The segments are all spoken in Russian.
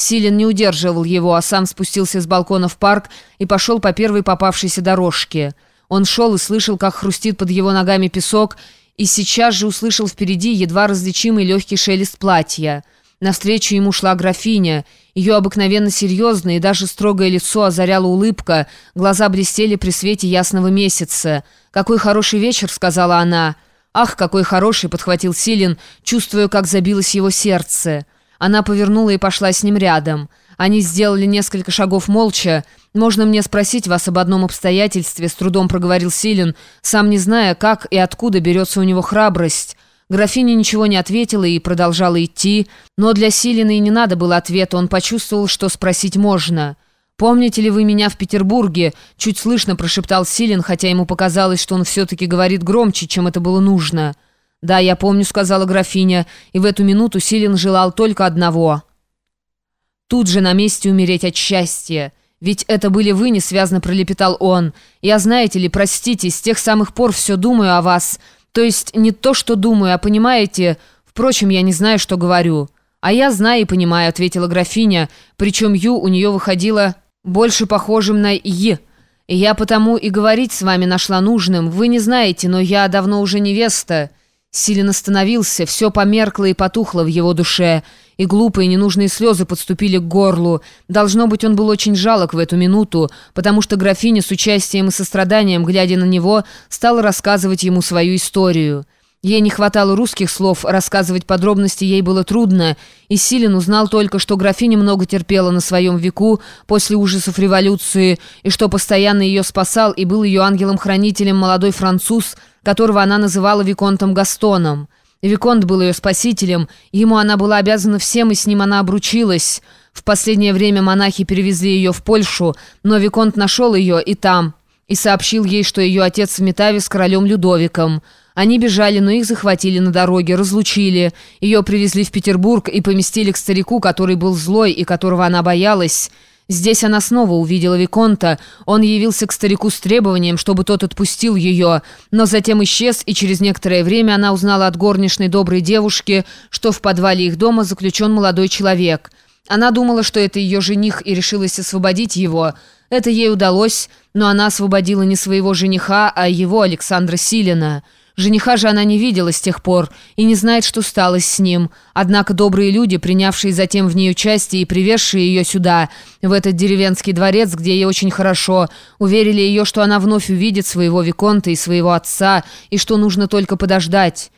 Силен не удерживал его, а сам спустился с балкона в парк и пошел по первой попавшейся дорожке. Он шел и слышал, как хрустит под его ногами песок, и сейчас же услышал впереди едва различимый легкий шелест платья. Навстречу ему шла графиня. Ее обыкновенно серьезное и даже строгое лицо озаряла улыбка, глаза блестели при свете ясного месяца. «Какой хороший вечер», — сказала она. «Ах, какой хороший!» — подхватил Силин, чувствуя, как забилось его сердце. Она повернула и пошла с ним рядом. Они сделали несколько шагов молча. «Можно мне спросить вас об одном обстоятельстве?» — с трудом проговорил Силин, сам не зная, как и откуда берется у него храбрость. Графиня ничего не ответила и продолжала идти, но для Силина и не надо было ответа, он почувствовал, что спросить можно. «Помните ли вы меня в Петербурге?» — чуть слышно прошептал Силин, хотя ему показалось, что он все-таки говорит громче, чем это было нужно. «Да, я помню», — сказала графиня, и в эту минуту Силин желал только одного. Тут же на месте умереть от счастья. «Ведь это были вы», — несвязно пролепетал он. «Я, знаете ли, простите, с тех самых пор все думаю о вас. То есть не то, что думаю, а понимаете... Впрочем, я не знаю, что говорю». «А я знаю и понимаю», — ответила графиня, причем «ю» у нее выходило больше похожим на. И я потому и говорить с вами нашла нужным. Вы не знаете, но я давно уже невеста». Силен остановился, все померкло и потухло в его душе, и глупые ненужные слезы подступили к горлу. Должно быть, он был очень жалок в эту минуту, потому что графиня с участием и состраданием, глядя на него, стала рассказывать ему свою историю. Ей не хватало русских слов, рассказывать подробности ей было трудно, и Силин узнал только, что графиня много терпела на своем веку после ужасов революции, и что постоянно ее спасал и был ее ангелом-хранителем молодой француз, которого она называла Виконтом Гастоном. Виконт был ее спасителем, ему она была обязана всем, и с ним она обручилась. В последнее время монахи перевезли ее в Польшу, но Виконт нашел ее и там, и сообщил ей, что ее отец в Метаве с королем Людовиком – они бежали, но их захватили на дороге, разлучили. Ее привезли в Петербург и поместили к старику, который был злой и которого она боялась. Здесь она снова увидела Виконта. Он явился к старику с требованием, чтобы тот отпустил ее, но затем исчез, и через некоторое время она узнала от горничной доброй девушки, что в подвале их дома заключен молодой человек. Она думала, что это ее жених, и решилась освободить его. Это ей удалось, но она освободила не своего жениха, а его, Александра Силина. Жениха же она не видела с тех пор и не знает, что стало с ним. Однако добрые люди, принявшие затем в ней участие и привезшие ее сюда, в этот деревенский дворец, где ей очень хорошо, уверили ее, что она вновь увидит своего Виконта и своего отца, и что нужно только подождать.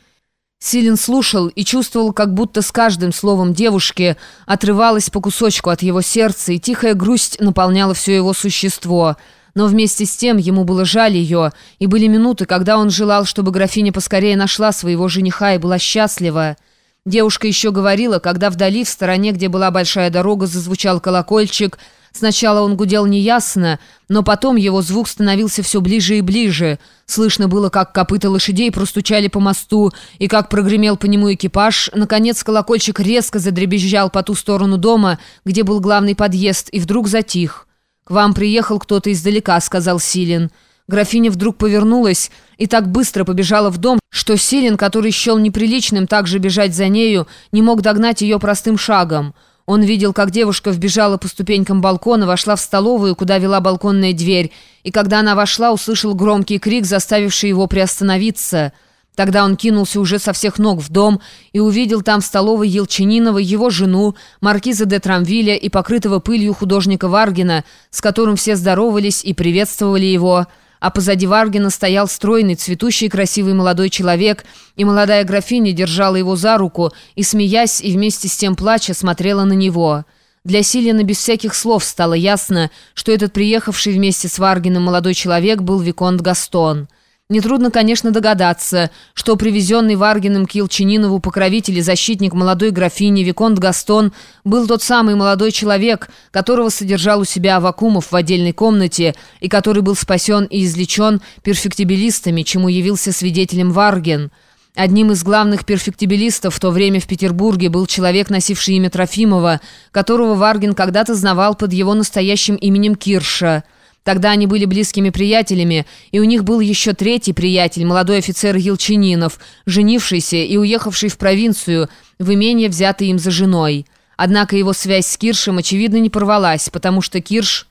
Силин слушал и чувствовал, как будто с каждым словом девушки отрывалась по кусочку от его сердца, и тихая грусть наполняла все его существо – но вместе с тем ему было жаль ее, и были минуты, когда он желал, чтобы графиня поскорее нашла своего жениха и была счастлива. Девушка еще говорила, когда вдали, в стороне, где была большая дорога, зазвучал колокольчик. Сначала он гудел неясно, но потом его звук становился все ближе и ближе. Слышно было, как копыта лошадей простучали по мосту, и как прогремел по нему экипаж. Наконец колокольчик резко задребезжал по ту сторону дома, где был главный подъезд, и вдруг затих. «К вам приехал кто-то издалека», — сказал Силин. Графиня вдруг повернулась и так быстро побежала в дом, что Силин, который счел неприличным также бежать за нею, не мог догнать ее простым шагом. Он видел, как девушка вбежала по ступенькам балкона, вошла в столовую, куда вела балконная дверь, и когда она вошла, услышал громкий крик, заставивший его приостановиться — Тогда он кинулся уже со всех ног в дом и увидел там в столовой Елчининова его жену, маркиза де Трамвиля и покрытого пылью художника Варгина, с которым все здоровались и приветствовали его. А позади Варгина стоял стройный, цветущий, красивый молодой человек, и молодая графиня держала его за руку и, смеясь и вместе с тем плача, смотрела на него. Для Силина без всяких слов стало ясно, что этот приехавший вместе с Варгином молодой человек был Виконт Гастон. Нетрудно, конечно, догадаться, что привезенный Варгиным к Елчининову покровитель и защитник молодой графини Виконт Гастон был тот самый молодой человек, которого содержал у себя Авакумов в отдельной комнате и который был спасен и излечен перфектибилистами, чему явился свидетелем Варген. Одним из главных перфектибилистов в то время в Петербурге был человек, носивший имя Трофимова, которого Варген когда-то знавал под его настоящим именем Кирша – Тогда они были близкими приятелями, и у них был еще третий приятель, молодой офицер Елчининов, женившийся и уехавший в провинцию, в имение, взятый им за женой. Однако его связь с Киршем, очевидно, не порвалась, потому что Кирш...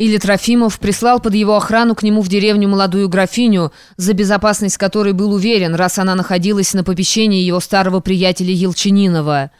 Или Трофимов прислал под его охрану к нему в деревню молодую графиню, за безопасность которой был уверен, раз она находилась на попечении его старого приятеля Елчининова.